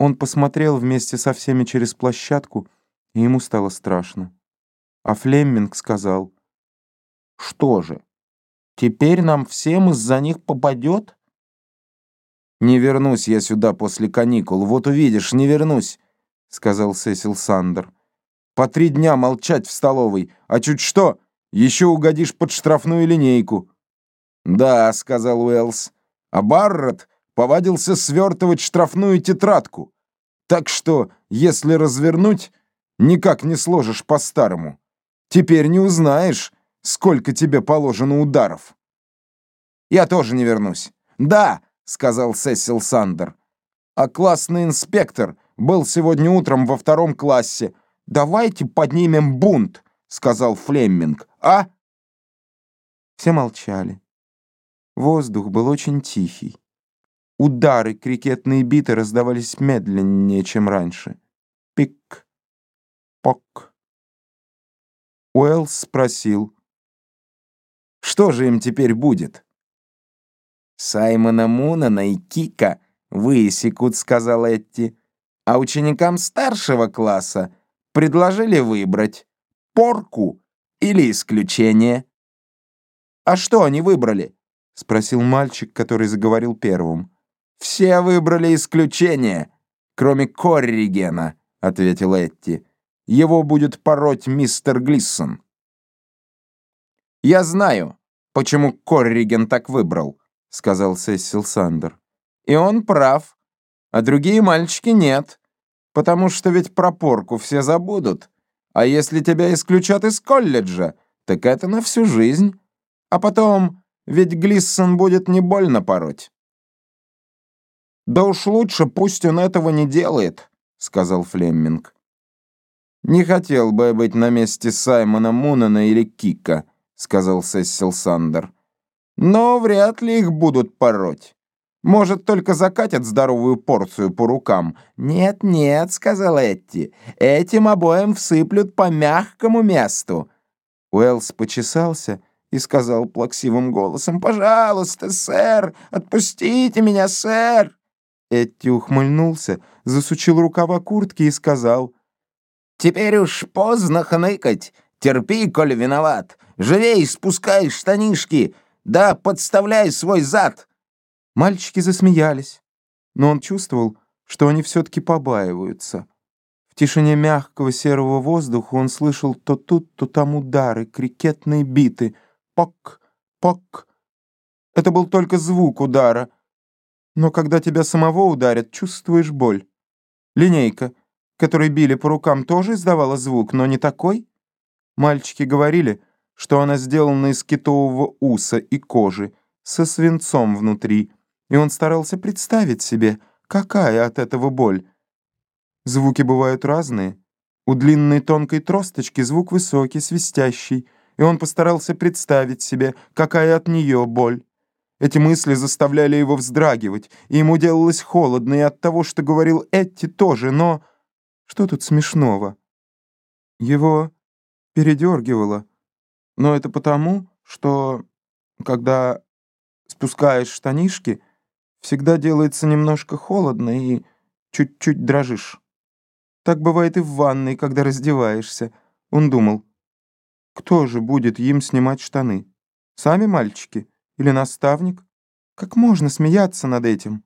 Он посмотрел вместе со всеми через площадку, и ему стало страшно. А Флемминг сказал, «Что же, теперь нам всем из-за них попадет?» «Не вернусь я сюда после каникул, вот увидишь, не вернусь», — сказал Сесил Сандер. «По три дня молчать в столовой, а чуть что, еще угодишь под штрафную линейку». «Да», — сказал Уэллс, — «а Барретт повадился свертывать штрафную тетрадку. Так что, если развернуть, никак не сложишь по-старому. Теперь не узнаешь, сколько тебе положено ударов». «Я тоже не вернусь». «Да», — сказал Сесил Сандер. «А классный инспектор был сегодня утром во втором классе. Давайте поднимем бунт», — сказал Флемминг. «А?» Все молчали. Воздух был очень тихий. Удары крикетные биты раздавались медленнее, чем раньше. Пик, пок. Уэллс спросил, что же им теперь будет? «Саймона Мунана и Кика высекут», — сказал Этти. «А ученикам старшего класса предложили выбрать порку или исключение». «А что они выбрали?» — спросил мальчик, который заговорил первым. «Все выбрали исключение, кроме Корригена», — ответил Этти. «Его будет пороть мистер Глиссон». «Я знаю, почему Корриген так выбрал», — сказал Сесил Сандер. «И он прав, а другие мальчики нет, потому что ведь про порку все забудут. А если тебя исключат из колледжа, так это на всю жизнь. А потом, ведь Глиссон будет не больно пороть». «Да уж лучше, пусть он этого не делает», — сказал Флемминг. «Не хотел бы я быть на месте Саймона Мунана или Кика», — сказал Сессил Сандер. «Но вряд ли их будут пороть. Может, только закатят здоровую порцию по рукам». «Нет-нет», — сказал Этти, — «этим обоим всыплют по мягкому месту». Уэллс почесался и сказал плаксивым голосом, «Пожалуйста, сэр, отпустите меня, сэр!» Этти ухмыльнулся, засучил рукава куртки и сказал, «Теперь уж поздно хныкать. Терпи, коли виноват. Живей, спускай штанишки, да подставляй свой зад». Мальчики засмеялись, но он чувствовал, что они все-таки побаиваются. В тишине мягкого серого воздуха он слышал то тут, то там удары, крикетные биты. Пок, пок. Это был только звук удара — но когда тебя самого ударят, чувствуешь боль. Линейка, которой били по рукам, тоже издавала звук, но не такой. Мальчики говорили, что она сделана из китового уса и кожи, со свинцом внутри, и он старался представить себе, какая от этого боль. Звуки бывают разные. У длинной тонкой тросточки звук высокий, свистящий, и он постарался представить себе, какая от нее боль. Эти мысли заставляли его вздрагивать, и ему делалось холодно и от того, что говорил Этти тоже, но... Что тут смешного? Его передергивало. Но это потому, что, когда спускаешь штанишки, всегда делается немножко холодно и чуть-чуть дрожишь. Так бывает и в ванной, когда раздеваешься. Он думал, кто же будет им снимать штаны? Сами мальчики? Или наставник? Как можно смеяться над этим?